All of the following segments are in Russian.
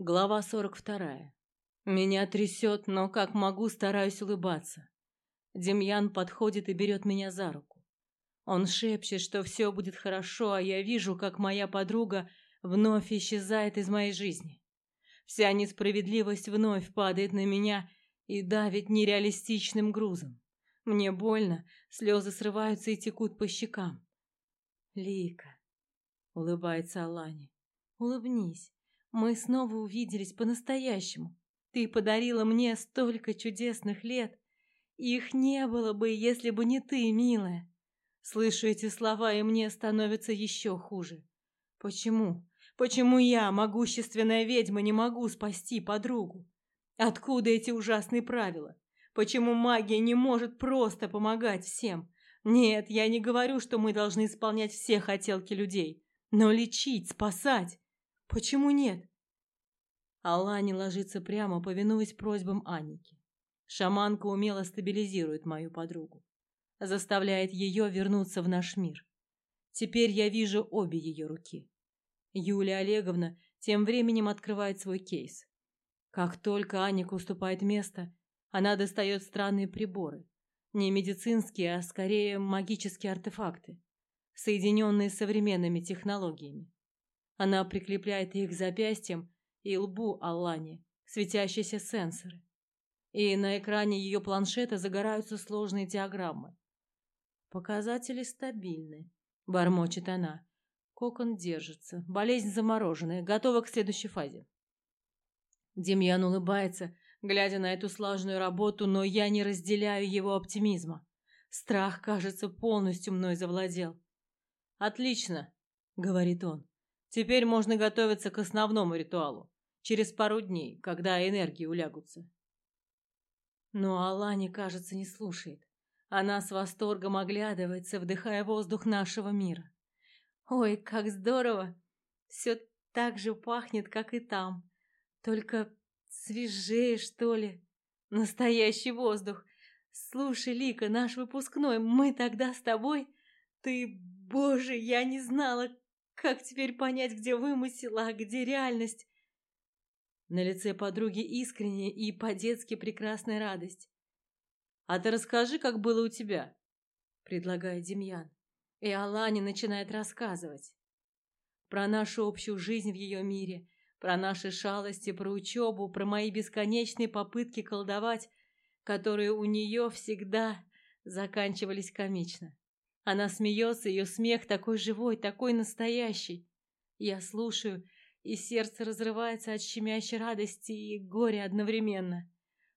Глава 42. Меня трясет, но как могу, стараюсь улыбаться. Демьян подходит и берет меня за руку. Он шепчет, что все будет хорошо, а я вижу, как моя подруга вновь исчезает из моей жизни. Вся несправедливость вновь падает на меня и давит нереалистичным грузом. Мне больно, слезы срываются и текут по щекам. Лика, улыбается Алане. Улыбнись. Мы снова увиделись по-настоящему. Ты подарила мне столько чудесных лет. Их не было бы, если бы не ты, милая. Слышу эти слова, и мне становится еще хуже. Почему? Почему я, могущественная ведьма, не могу спасти подругу? Откуда эти ужасные правила? Почему магия не может просто помогать всем? Нет, я не говорю, что мы должны исполнять все хотелки людей, но лечить, спасать Почему нет? Алани ложится прямо, повинуясь просьбам Анники. Шаманка умело стабилизирует мою подругу, заставляет ее вернуться в наш мир. Теперь я вижу обе ее руки. Юлия Олеговна тем временем открывает свой кейс. Как только Анника уступает место, она достает странные приборы. Не медицинские, а скорее магические артефакты, соединенные современными технологиями. Она прикрепляет их к запястьям и лбу Аллани, светящиеся сенсоры. И на экране ее планшета загораются сложные диаграммы. Показатели стабильны, бормочет она. Кокон держится, болезнь замороженная, готова к следующей фазе. Демьян улыбается, глядя на эту сложную работу, но я не разделяю его оптимизма. Страх, кажется, полностью мной завладел. Отлично, говорит он. Теперь можно готовиться к основному ритуалу. Через пару дней, когда энергии улягутся. Но Алани, кажется, не слушает. Она с восторгом оглядывается, вдыхая воздух нашего мира. Ой, как здорово! Все так же пахнет, как и там. Только свежее, что ли. Настоящий воздух. Слушай, Лика, наш выпускной, мы тогда с тобой... Ты, боже, я не знала, как теперь понять, где вымысел, а где реальность? На лице подруги искренняя и по-детски прекрасная радость. «А ты расскажи, как было у тебя», — предлагает Демьян. И Алане начинает рассказывать. Про нашу общую жизнь в ее мире, про наши шалости, про учебу, про мои бесконечные попытки колдовать, которые у нее всегда заканчивались комично. Она смеется, ее смех такой живой, такой настоящий. Я слушаю, и сердце разрывается от щемящей радости и горя одновременно.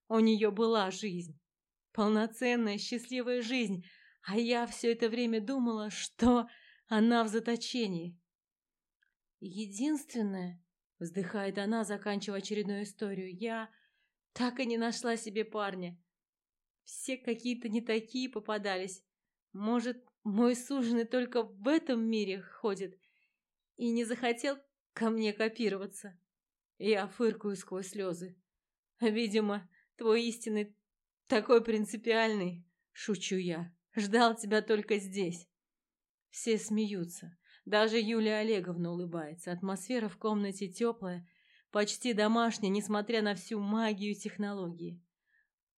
У нее была жизнь. Полноценная, счастливая жизнь. А я все это время думала, что она в заточении. Единственное, вздыхает она, заканчивая очередную историю, я так и не нашла себе парня. Все какие-то не такие попадались. Может, мой суженый только в этом мире ходит и не захотел ко мне копироваться. Я фыркаю сквозь слезы. Видимо, твой истинный такой принципиальный, шучу я. Ждал тебя только здесь. Все смеются. Даже Юлия Олеговна улыбается. Атмосфера в комнате теплая, почти домашняя, несмотря на всю магию технологии.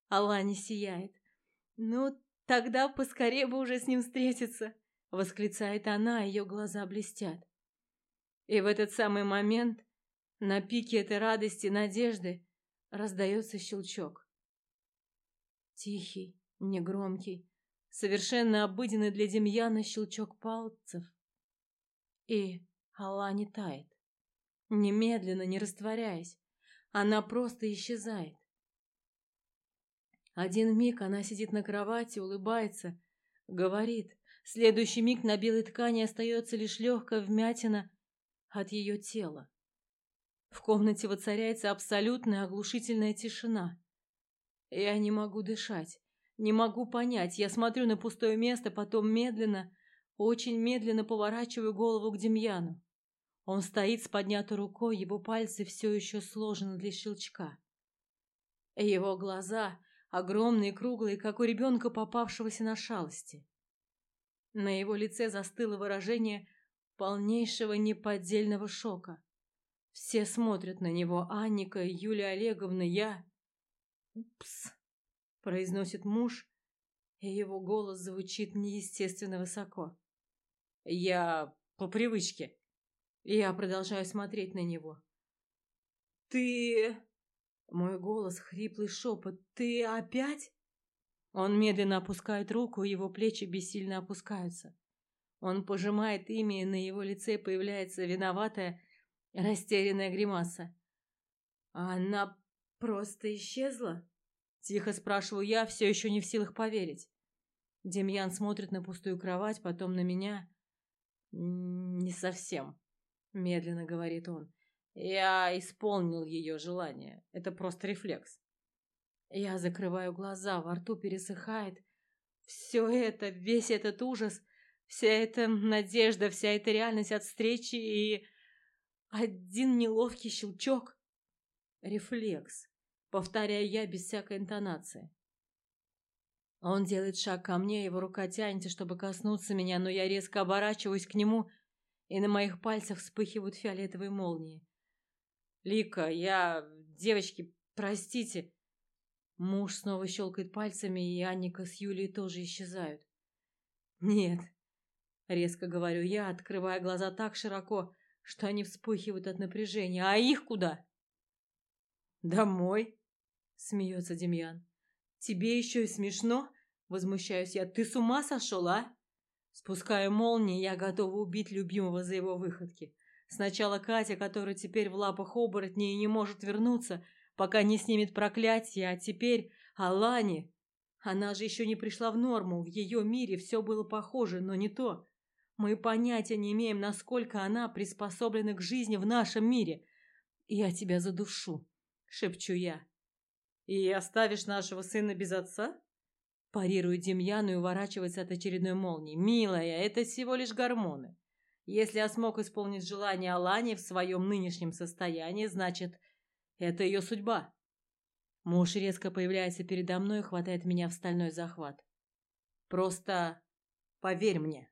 Алла сияет. Ну, Тогда поскорее бы уже с ним встретиться, восклицает она, ее глаза блестят. И в этот самый момент на пике этой радости, надежды раздается щелчок. Тихий, негромкий, совершенно обыденный для Демьяна щелчок пальцев. И Алла не тает. Немедленно, не растворяясь, она просто исчезает. Один миг она сидит на кровати, улыбается, говорит. Следующий миг на белой ткани остается лишь легкая вмятина от ее тела. В комнате воцаряется абсолютная оглушительная тишина. Я не могу дышать, не могу понять. Я смотрю на пустое место, потом медленно, очень медленно поворачиваю голову к Демьяну. Он стоит с поднятой рукой, его пальцы все еще сложены для щелчка. Его глаза огромные, круглые, как у ребенка, попавшегося на шалости. На его лице застыло выражение полнейшего неподдельного шока. Все смотрят на него. Анника, Юлия Олеговна, я. «Упс», — произносит муж, и его голос звучит неестественно высоко. «Я по привычке». Я продолжаю смотреть на него. «Ты...» Мой голос, хриплый шепот. «Ты опять?» Он медленно опускает руку, его плечи бессильно опускаются. Он пожимает ими, и на его лице появляется виноватая, растерянная гримаса. «Она просто исчезла?» Тихо спрашиваю я, все еще не в силах поверить. Демьян смотрит на пустую кровать, потом на меня. «Не совсем», — медленно говорит он. «Я исполнил ее желание. Это просто рефлекс. Я закрываю глаза, во рту пересыхает. Все это, весь этот ужас, вся эта надежда, вся эта реальность от встречи и... Один неловкий щелчок. Рефлекс. Повторяю я без всякой интонации. Он делает шаг ко мне, его рука тянется, чтобы коснуться меня, но я резко оборачиваюсь к нему, и на моих пальцах вспыхивают фиолетовые молнии. «Лика, я... Девочки, простите!» Муж снова щелкает пальцами, и Анника с Юлией тоже исчезают. «Нет», — резко говорю я, открывая глаза так широко, что они вспыхивают от напряжения. «А их куда?» «Домой», — смеется Демьян. «Тебе еще и смешно?» — возмущаюсь я. «Ты с ума сошел, а?» Спускаю молнии, я готова убить любимого за его выходки. Сначала Катя, которая теперь в лапах оборотней и не может вернуться, пока не снимет проклятие, а теперь Алани. Она же еще не пришла в норму, в ее мире все было похоже, но не то. Мы понятия не имеем, насколько она приспособлена к жизни в нашем мире. Я тебя задушу, шепчу я. И оставишь нашего сына без отца? Парирует Демьян и уворачивается от очередной молнии. Милая, это всего лишь гормоны. Если я смог исполнить желание Алани в своем нынешнем состоянии, значит, это ее судьба. Муж резко появляется передо мной и хватает меня в стальной захват. Просто поверь мне.